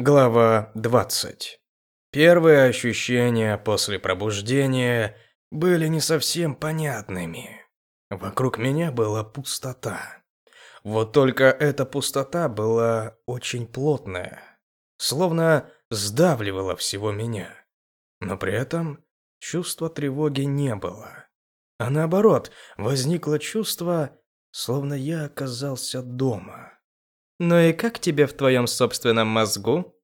Глава 20. Первые ощущения после пробуждения были не совсем понятными. Вокруг меня была пустота. Вот только эта пустота была очень плотная, словно сдавливала всего меня. Но при этом чувства тревоги не было. А наоборот, возникло чувство, словно я оказался дома. «Ну и как тебе в твоем собственном мозгу?»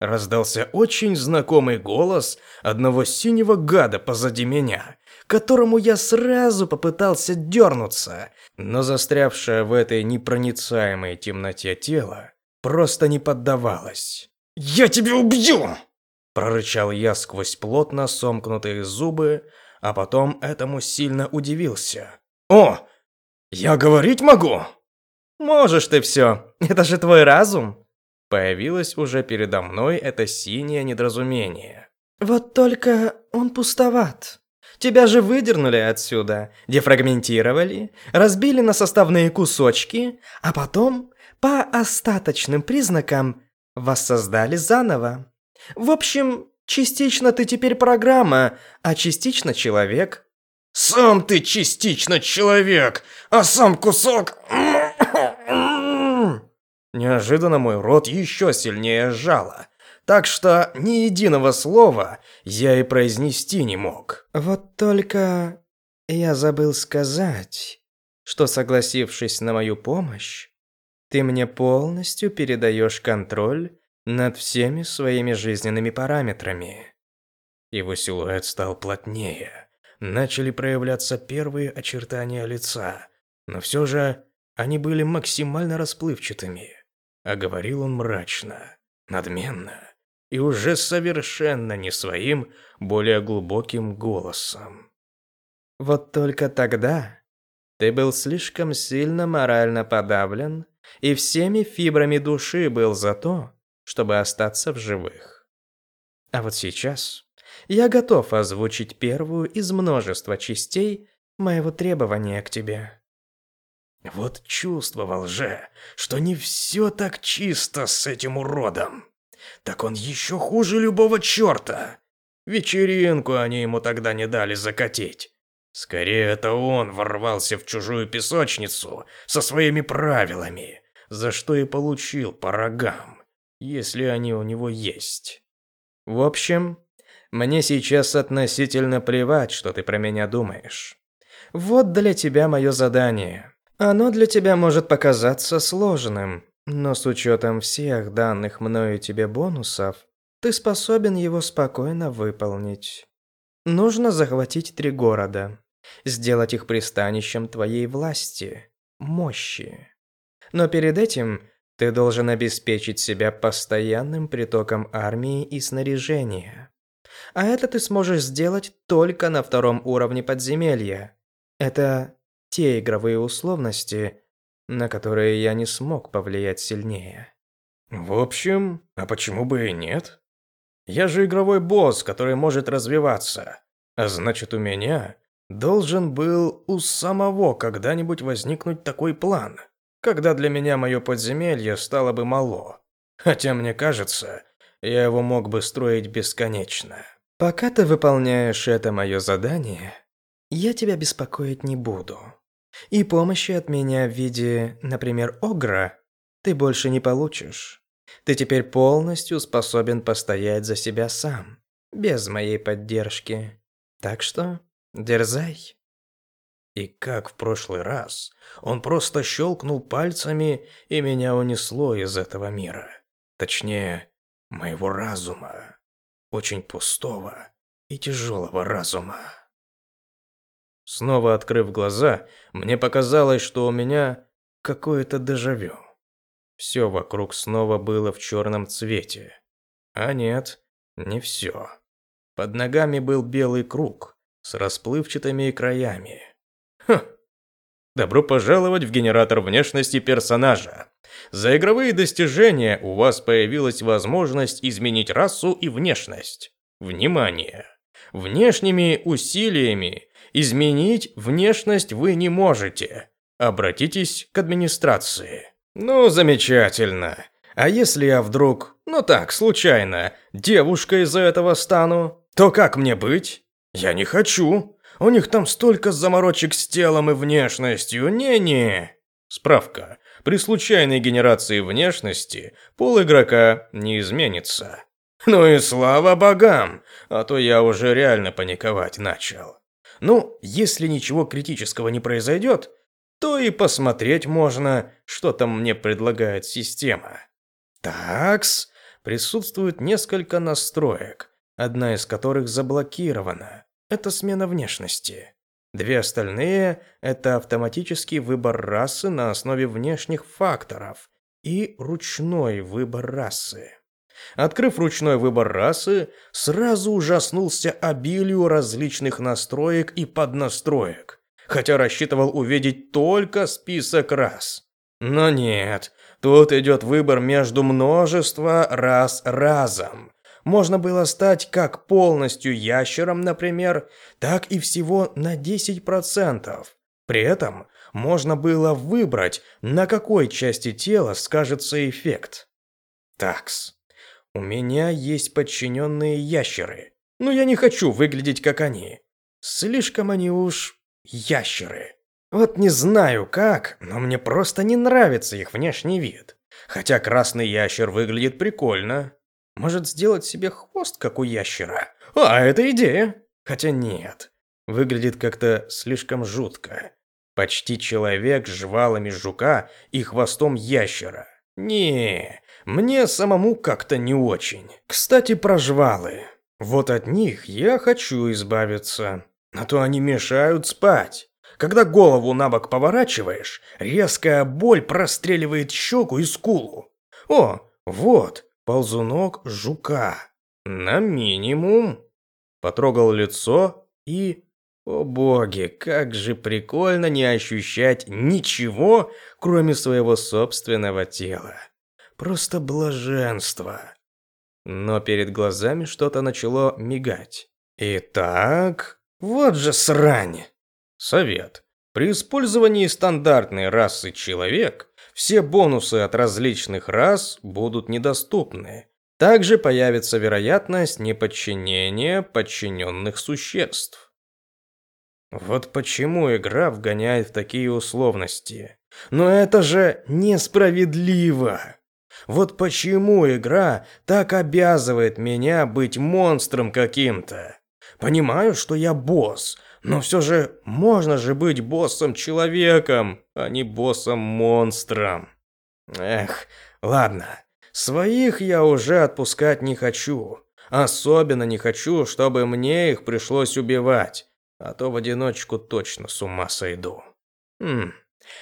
Раздался очень знакомый голос одного синего гада позади меня, которому я сразу попытался дернуться, но застрявшее в этой непроницаемой темноте тело просто не поддавалось. «Я тебя убью!» Прорычал я сквозь плотно сомкнутые зубы, а потом этому сильно удивился. «О, я говорить могу!» «Можешь ты все, это же твой разум!» Появилось уже передо мной это синее недоразумение. «Вот только он пустоват. Тебя же выдернули отсюда, дефрагментировали, разбили на составные кусочки, а потом, по остаточным признакам, воссоздали заново. В общем, частично ты теперь программа, а частично человек». «Сам ты частично человек, а сам кусок...» Неожиданно мой рот еще сильнее сжало, так что ни единого слова я и произнести не мог. Вот только я забыл сказать, что согласившись на мою помощь, ты мне полностью передаешь контроль над всеми своими жизненными параметрами. Его силуэт стал плотнее. Начали проявляться первые очертания лица, но все же они были максимально расплывчатыми. А говорил он мрачно, надменно и уже совершенно не своим, более глубоким голосом. Вот только тогда ты был слишком сильно морально подавлен и всеми фибрами души был за то, чтобы остаться в живых. А вот сейчас я готов озвучить первую из множества частей моего требования к тебе. Вот чувствовал же, что не все так чисто с этим уродом. Так он еще хуже любого черта. Вечеринку они ему тогда не дали закатить. Скорее, это он ворвался в чужую песочницу со своими правилами, за что и получил по рогам, если они у него есть. В общем, мне сейчас относительно плевать, что ты про меня думаешь. Вот для тебя мое задание. Оно для тебя может показаться сложным, но с учетом всех данных мною тебе бонусов, ты способен его спокойно выполнить. Нужно захватить три города, сделать их пристанищем твоей власти, мощи. Но перед этим ты должен обеспечить себя постоянным притоком армии и снаряжения. А это ты сможешь сделать только на втором уровне подземелья. Это те игровые условности, на которые я не смог повлиять сильнее. В общем, а почему бы и нет? Я же игровой босс, который может развиваться. А значит, у меня должен был у самого когда-нибудь возникнуть такой план, когда для меня мое подземелье стало бы мало. Хотя мне кажется, я его мог бы строить бесконечно. Пока ты выполняешь это мое задание, я тебя беспокоить не буду. И помощи от меня в виде, например, Огра ты больше не получишь. Ты теперь полностью способен постоять за себя сам, без моей поддержки. Так что дерзай. И как в прошлый раз, он просто щелкнул пальцами, и меня унесло из этого мира. Точнее, моего разума. Очень пустого и тяжелого разума. Снова открыв глаза, мне показалось, что у меня какое-то дежавю. Все вокруг снова было в черном цвете. А нет, не все. Под ногами был белый круг с расплывчатыми краями. Хм. Добро пожаловать в генератор внешности персонажа. За игровые достижения у вас появилась возможность изменить расу и внешность. Внимание! Внешними усилиями Изменить внешность вы не можете. Обратитесь к администрации. Ну, замечательно. А если я вдруг, ну так, случайно, девушкой из-за этого стану, то как мне быть? Я не хочу. У них там столько заморочек с телом и внешностью. Не-не. Справка. При случайной генерации внешности пол игрока не изменится. Ну и слава богам, а то я уже реально паниковать начал. Ну, если ничего критического не произойдет, то и посмотреть можно, что там мне предлагает система. Такс, присутствует несколько настроек, одна из которых заблокирована. Это смена внешности. Две остальные – это автоматический выбор расы на основе внешних факторов и ручной выбор расы. Открыв ручной выбор расы, сразу ужаснулся обилию различных настроек и поднастроек, хотя рассчитывал увидеть только список рас. Но нет, тут идет выбор между множества рас разом. Можно было стать как полностью ящером, например, так и всего на 10%. При этом можно было выбрать, на какой части тела скажется эффект. Такс. У меня есть подчиненные ящеры, но я не хочу выглядеть как они. Слишком они уж ящеры. Вот не знаю как, но мне просто не нравится их внешний вид. Хотя красный ящер выглядит прикольно. Может сделать себе хвост, как у ящера? А, это идея. Хотя нет. Выглядит как-то слишком жутко. Почти человек с жвалами жука и хвостом ящера. Не, мне самому как-то не очень. Кстати, про жвалы. Вот от них я хочу избавиться. А то они мешают спать. Когда голову на бок поворачиваешь, резкая боль простреливает щеку и скулу. О, вот, ползунок жука. На минимум. Потрогал лицо и... О боги, как же прикольно не ощущать ничего, кроме своего собственного тела. Просто блаженство. Но перед глазами что-то начало мигать. Итак, вот же срань. Совет. При использовании стандартной расы человек все бонусы от различных рас будут недоступны. Также появится вероятность неподчинения подчиненных существ. Вот почему игра вгоняет в такие условности. Но это же несправедливо. Вот почему игра так обязывает меня быть монстром каким-то. Понимаю, что я босс, но все же можно же быть боссом-человеком, а не боссом-монстром. Эх, ладно. Своих я уже отпускать не хочу. Особенно не хочу, чтобы мне их пришлось убивать. А то в одиночку точно с ума сойду. Хм,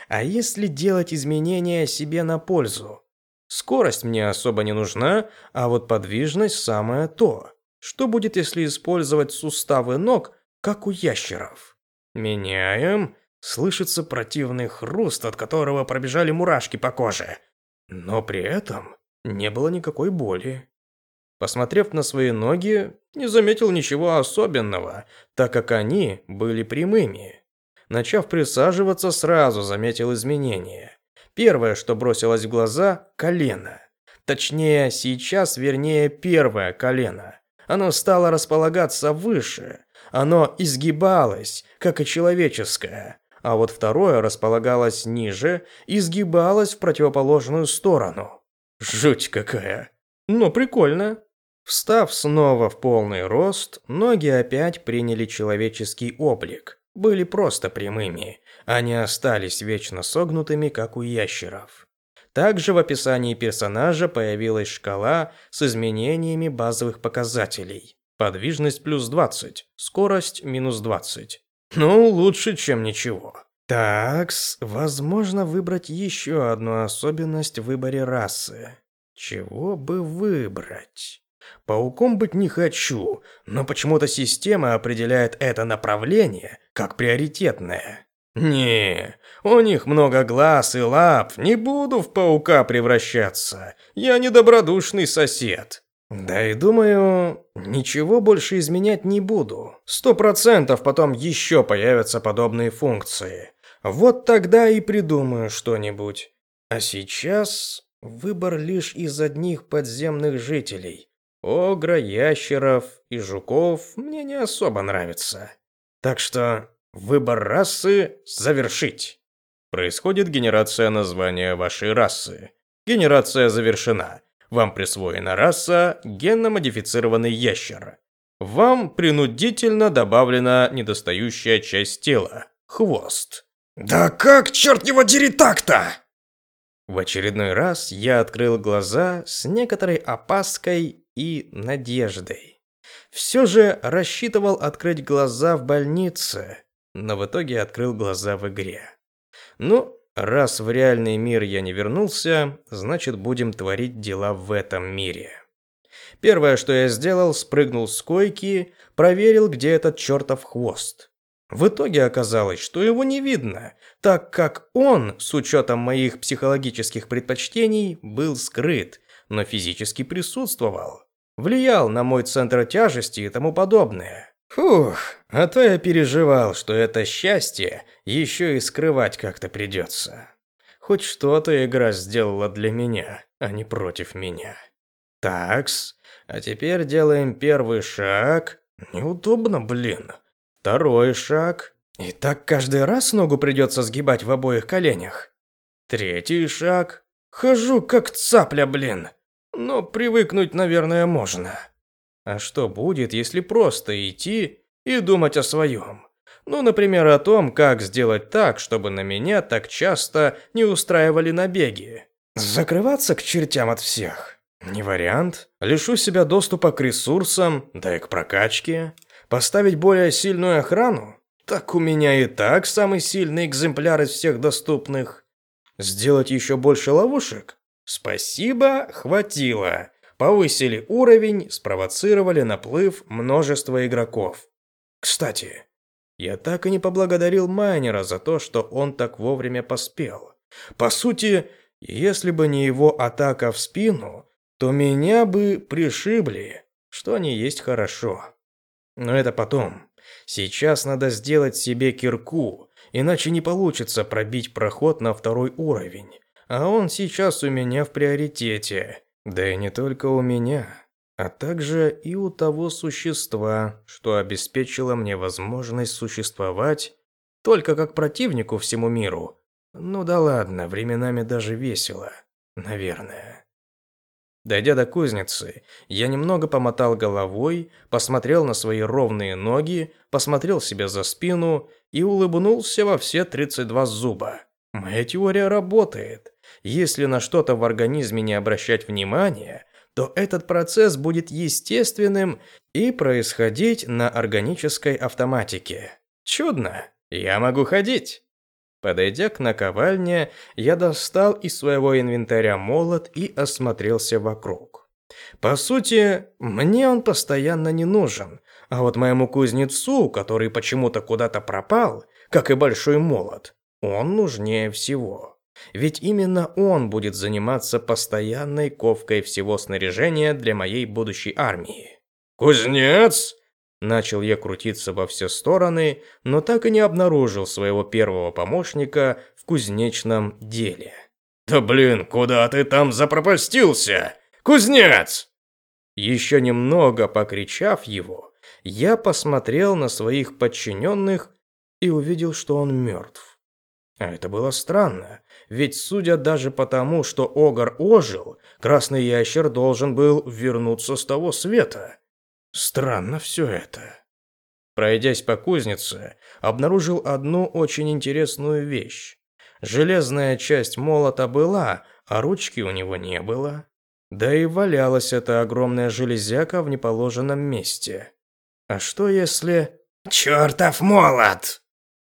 а если делать изменения себе на пользу? Скорость мне особо не нужна, а вот подвижность самое то. Что будет, если использовать суставы ног как у ящеров. Меняем. Слышится противный хруст, от которого пробежали мурашки по коже. Но при этом не было никакой боли. Посмотрев на свои ноги, не заметил ничего особенного, так как они были прямыми. Начав присаживаться, сразу заметил изменения. Первое, что бросилось в глаза – колено. Точнее, сейчас, вернее, первое колено. Оно стало располагаться выше, оно изгибалось, как и человеческое, а вот второе располагалось ниже и сгибалось в противоположную сторону. Жуть какая! Но прикольно. Встав снова в полный рост, ноги опять приняли человеческий облик. Были просто прямыми, а не остались вечно согнутыми, как у ящеров. Также в описании персонажа появилась шкала с изменениями базовых показателей. Подвижность плюс 20, скорость минус 20. Ну, лучше, чем ничего. Такс, возможно выбрать еще одну особенность в выборе расы. Чего бы выбрать? Пауком быть не хочу, но почему-то система определяет это направление как приоритетное. Не, у них много глаз и лап, не буду в паука превращаться. Я недобродушный сосед. Да и думаю, ничего больше изменять не буду. Сто процентов потом еще появятся подобные функции. Вот тогда и придумаю что-нибудь. А сейчас выбор лишь из одних подземных жителей. Огра, ящеров и жуков мне не особо нравится. Так что выбор расы завершить. Происходит генерация названия вашей расы. Генерация завершена. Вам присвоена раса генно-модифицированный ящер. Вам принудительно добавлена недостающая часть тела – хвост. «Да как, черт его дери, так-то?» В очередной раз я открыл глаза с некоторой опаской и надеждой. Все же рассчитывал открыть глаза в больнице, но в итоге открыл глаза в игре. Ну, раз в реальный мир я не вернулся, значит будем творить дела в этом мире. Первое, что я сделал, спрыгнул с койки, проверил, где этот чертов хвост. В итоге оказалось, что его не видно, так как он, с учетом моих психологических предпочтений, был скрыт, но физически присутствовал. Влиял на мой центр тяжести и тому подобное. Фух, а то я переживал, что это счастье еще и скрывать как-то придется. Хоть что-то игра сделала для меня, а не против меня. Такс, а теперь делаем первый шаг. Неудобно, блин. Второй шаг. И так каждый раз ногу придется сгибать в обоих коленях. Третий шаг. Хожу как цапля, блин. Но привыкнуть, наверное, можно. А что будет, если просто идти и думать о своем? Ну, например, о том, как сделать так, чтобы на меня так часто не устраивали набеги. Закрываться к чертям от всех. Не вариант. Лишу себя доступа к ресурсам, да и к прокачке. Поставить более сильную охрану? Так у меня и так самый сильный экземпляр из всех доступных. Сделать еще больше ловушек? Спасибо, хватило. Повысили уровень, спровоцировали наплыв множества игроков. Кстати, я так и не поблагодарил майнера за то, что он так вовремя поспел. По сути, если бы не его атака в спину, то меня бы пришибли, что не есть хорошо. Но это потом. Сейчас надо сделать себе кирку, иначе не получится пробить проход на второй уровень. А он сейчас у меня в приоритете. Да и не только у меня, а также и у того существа, что обеспечило мне возможность существовать только как противнику всему миру. Ну да ладно, временами даже весело, наверное. Дойдя до кузницы, я немного помотал головой, посмотрел на свои ровные ноги, посмотрел себе за спину и улыбнулся во все 32 зуба. Моя теория работает. Если на что-то в организме не обращать внимания, то этот процесс будет естественным и происходить на органической автоматике. Чудно. Я могу ходить. Подойдя к наковальне, я достал из своего инвентаря молот и осмотрелся вокруг. По сути, мне он постоянно не нужен, а вот моему кузнецу, который почему-то куда-то пропал, как и большой молот, он нужнее всего. Ведь именно он будет заниматься постоянной ковкой всего снаряжения для моей будущей армии. «Кузнец!» Начал я крутиться во все стороны, но так и не обнаружил своего первого помощника в кузнечном деле. «Да блин, куда ты там запропастился? Кузнец!» Еще немного покричав его, я посмотрел на своих подчиненных и увидел, что он мертв. А это было странно, ведь судя даже по тому, что Огар ожил, Красный Ящер должен был вернуться с того света. Странно все это. Пройдясь по кузнице, обнаружил одну очень интересную вещь. Железная часть молота была, а ручки у него не было. Да и валялась эта огромная железяка в неположенном месте. А что если... «Чертов молот!»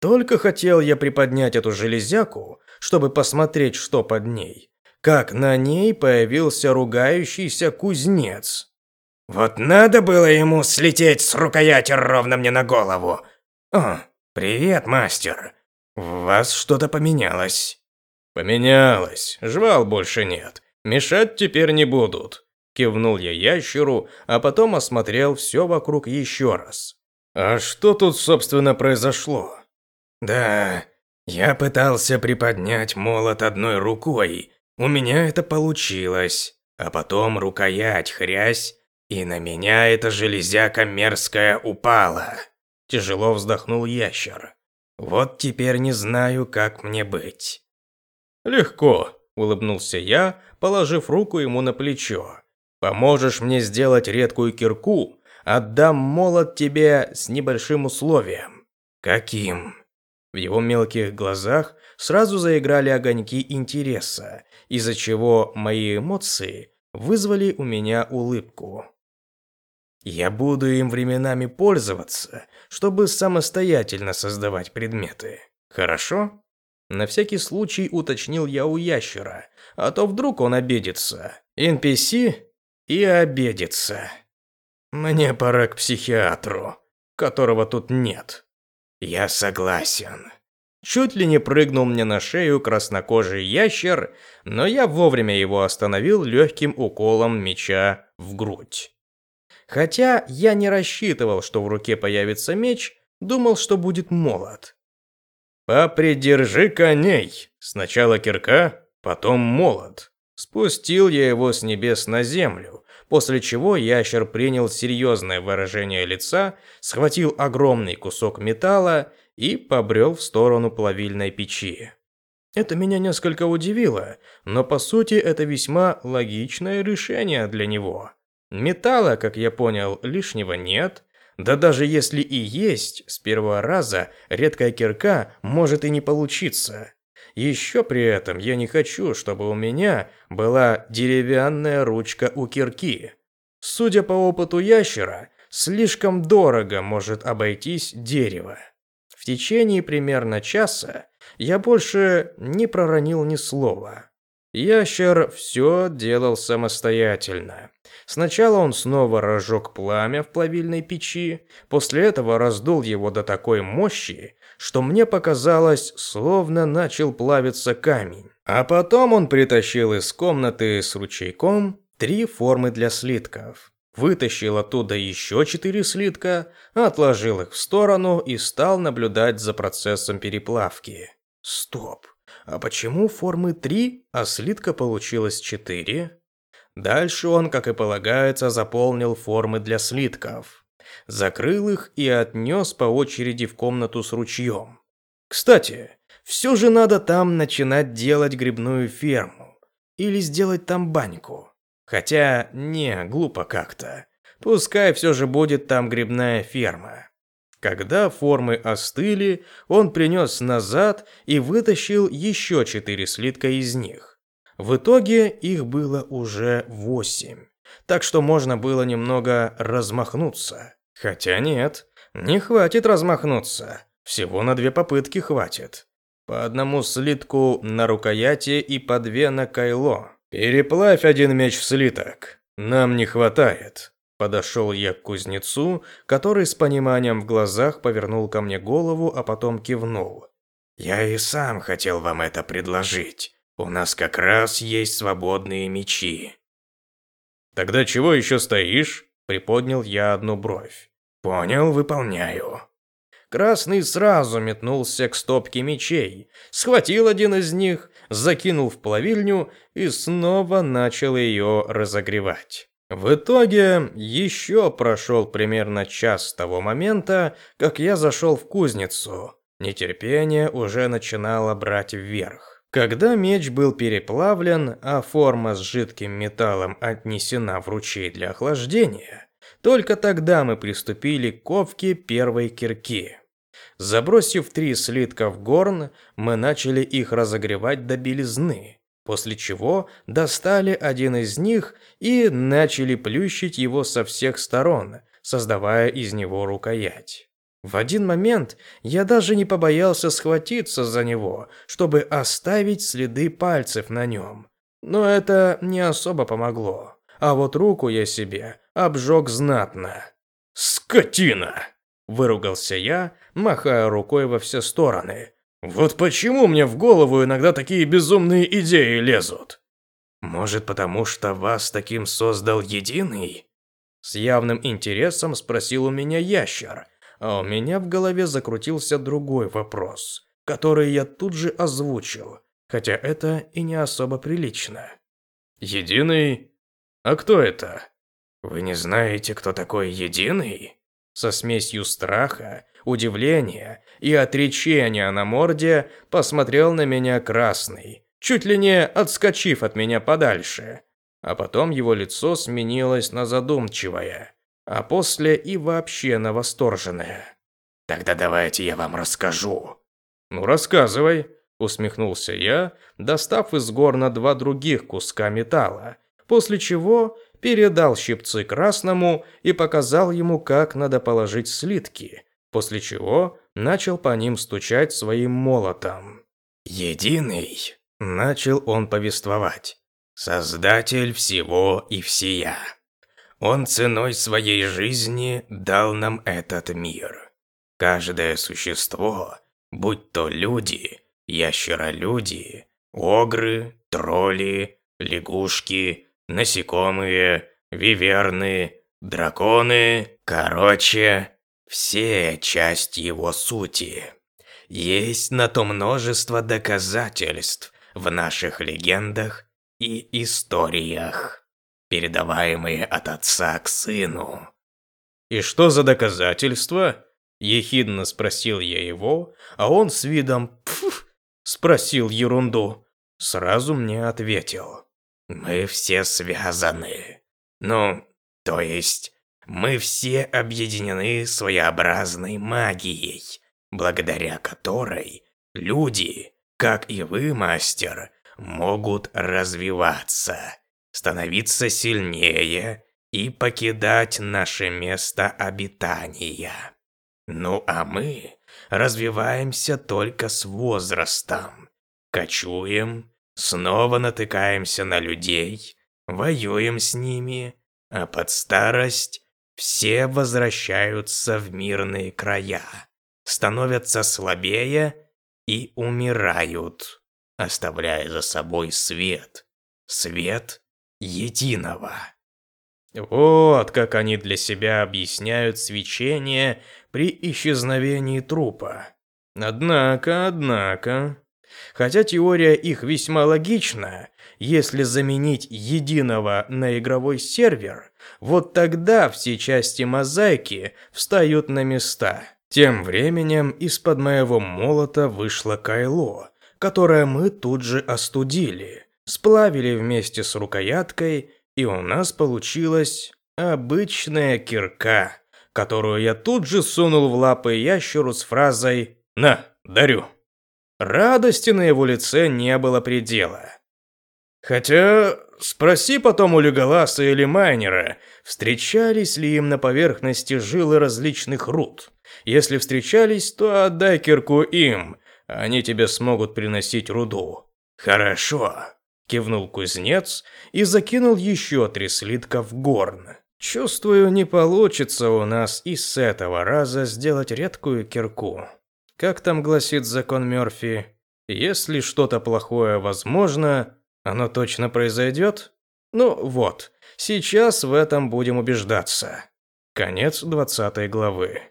Только хотел я приподнять эту железяку, чтобы посмотреть, что под ней, как на ней появился ругающийся кузнец. Вот надо было ему слететь с рукояти ровно мне на голову. О, привет, мастер. У вас что-то поменялось. Поменялось. Жвал больше нет. Мешать теперь не будут. Кивнул я ящеру, а потом осмотрел все вокруг еще раз. А что тут, собственно, произошло? Да, я пытался приподнять молот одной рукой, У меня это получилось. А потом рукоять хрясь, и на меня эта железяка мерзкая упала. Тяжело вздохнул ящер. Вот теперь не знаю, как мне быть. Легко, улыбнулся я, положив руку ему на плечо. Поможешь мне сделать редкую кирку, отдам молот тебе с небольшим условием. Каким? В его мелких глазах сразу заиграли огоньки интереса, из-за чего мои эмоции вызвали у меня улыбку. Я буду им временами пользоваться, чтобы самостоятельно создавать предметы. Хорошо? На всякий случай уточнил я у ящера, а то вдруг он обидится. NPC и обидится. Мне пора к психиатру, которого тут нет. Я согласен. Чуть ли не прыгнул мне на шею краснокожий ящер, но я вовремя его остановил легким уколом меча в грудь. Хотя я не рассчитывал, что в руке появится меч, думал, что будет молот. «Попридержи коней! Сначала кирка, потом молот». Спустил я его с небес на землю, после чего ящер принял серьезное выражение лица, схватил огромный кусок металла и побрел в сторону плавильной печи. Это меня несколько удивило, но по сути это весьма логичное решение для него. Металла, как я понял, лишнего нет. Да даже если и есть, с первого раза редкая кирка может и не получиться. Еще при этом я не хочу, чтобы у меня была деревянная ручка у кирки. Судя по опыту ящера, слишком дорого может обойтись дерево. В течение примерно часа я больше не проронил ни слова. Ящер все делал самостоятельно. Сначала он снова разжег пламя в плавильной печи, после этого раздул его до такой мощи, что мне показалось, словно начал плавиться камень. А потом он притащил из комнаты с ручейком три формы для слитков. Вытащил оттуда еще четыре слитка, отложил их в сторону и стал наблюдать за процессом переплавки. Стоп. А почему формы три, а слитка получилось четыре? Дальше он, как и полагается, заполнил формы для слитков. Закрыл их и отнес по очереди в комнату с ручьем. Кстати, все же надо там начинать делать грибную ферму. Или сделать там баньку. Хотя, не, глупо как-то. Пускай все же будет там грибная ферма. Когда формы остыли, он принес назад и вытащил еще четыре слитка из них. В итоге их было уже восемь, так что можно было немного размахнуться. Хотя нет, не хватит размахнуться, всего на две попытки хватит. По одному слитку на рукояти и по две на кайло. Переплавь один меч в слиток, нам не хватает. Подошел я к кузнецу, который с пониманием в глазах повернул ко мне голову, а потом кивнул. «Я и сам хотел вам это предложить. У нас как раз есть свободные мечи. Тогда чего еще стоишь? Приподнял я одну бровь. Понял, выполняю. Красный сразу метнулся к стопке мечей, схватил один из них, закинул в плавильню и снова начал ее разогревать. В итоге еще прошел примерно час с того момента, как я зашел в кузницу. Нетерпение уже начинало брать вверх. Когда меч был переплавлен, а форма с жидким металлом отнесена в ручей для охлаждения, только тогда мы приступили к ковке первой кирки. Забросив три слитка в горн, мы начали их разогревать до белизны, после чего достали один из них и начали плющить его со всех сторон, создавая из него рукоять. В один момент я даже не побоялся схватиться за него, чтобы оставить следы пальцев на нем. Но это не особо помогло. А вот руку я себе обжег знатно. «Скотина!» – выругался я, махая рукой во все стороны. «Вот почему мне в голову иногда такие безумные идеи лезут?» «Может, потому что вас таким создал Единый?» С явным интересом спросил у меня ящер – а у меня в голове закрутился другой вопрос, который я тут же озвучил, хотя это и не особо прилично. «Единый? А кто это? Вы не знаете, кто такой Единый?» Со смесью страха, удивления и отречения на морде посмотрел на меня красный, чуть ли не отскочив от меня подальше. А потом его лицо сменилось на задумчивое, а после и вообще на восторженное. «Тогда давайте я вам расскажу». «Ну, рассказывай», – усмехнулся я, достав из горна два других куска металла, после чего передал щипцы красному и показал ему, как надо положить слитки, после чего начал по ним стучать своим молотом. «Единый», – начал он повествовать, – «создатель всего и всея. Он ценой своей жизни дал нам этот мир. Каждое существо, будь то люди, ящеролюди, огры, тролли, лягушки, насекомые, виверны, драконы, короче, все часть его сути. Есть на то множество доказательств в наших легендах и историях, передаваемые от отца к сыну. «И что за доказательства?» – ехидно спросил я его, а он с видом «пф» спросил ерунду. Сразу мне ответил. Мы все связаны. Ну, то есть, мы все объединены своеобразной магией, благодаря которой люди, как и вы, мастер, могут развиваться, становиться сильнее и покидать наше место обитания. Ну а мы развиваемся только с возрастом, кочуем, Снова натыкаемся на людей, воюем с ними, а под старость все возвращаются в мирные края, становятся слабее и умирают, оставляя за собой свет, свет единого. Вот как они для себя объясняют свечение при исчезновении трупа. Однако, однако, Хотя теория их весьма логична, если заменить единого на игровой сервер, вот тогда все части мозаики встают на места. Тем временем из-под моего молота вышло кайло, которое мы тут же остудили, сплавили вместе с рукояткой, и у нас получилась обычная кирка, которую я тут же сунул в лапы ящеру с фразой «На, дарю». Радости на его лице не было предела. Хотя, спроси потом у Леголаса или Майнера, встречались ли им на поверхности жилы различных руд. Если встречались, то отдай кирку им, они тебе смогут приносить руду. Хорошо, кивнул кузнец и закинул еще три слитка в горн. Чувствую, не получится у нас и с этого раза сделать редкую кирку. Как там гласит закон Мёрфи, если что-то плохое возможно, оно точно произойдет? Ну вот, сейчас в этом будем убеждаться. Конец 20 главы.